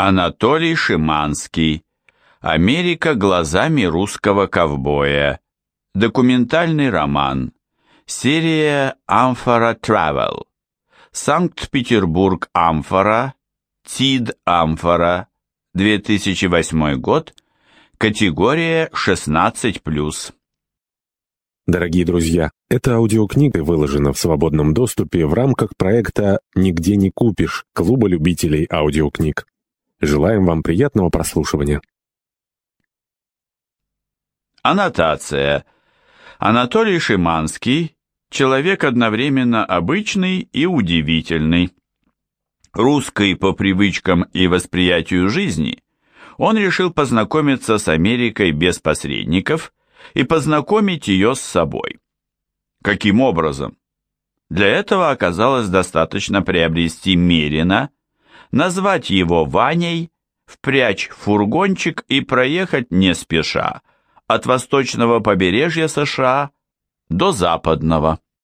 Анатолий Шиманский. Америка глазами русского ковбоя. Документальный роман. Серия Амфора Travel. Санкт-Петербург Амфора. ТИД Амфора. 2008 год. Категория 16+. Дорогие друзья, эта аудиокнига выложена в свободном доступе в рамках проекта «Нигде не купишь» Клуба любителей аудиокниг. Желаем вам приятного прослушивания. Аннотация. Анатолий Шиманский – человек одновременно обычный и удивительный. Русский по привычкам и восприятию жизни, он решил познакомиться с Америкой без посредников и познакомить ее с собой. Каким образом? Для этого оказалось достаточно приобрести Мерина, назвать его Ваней, впрячь в фургончик и проехать не спеша от восточного побережья США до западного.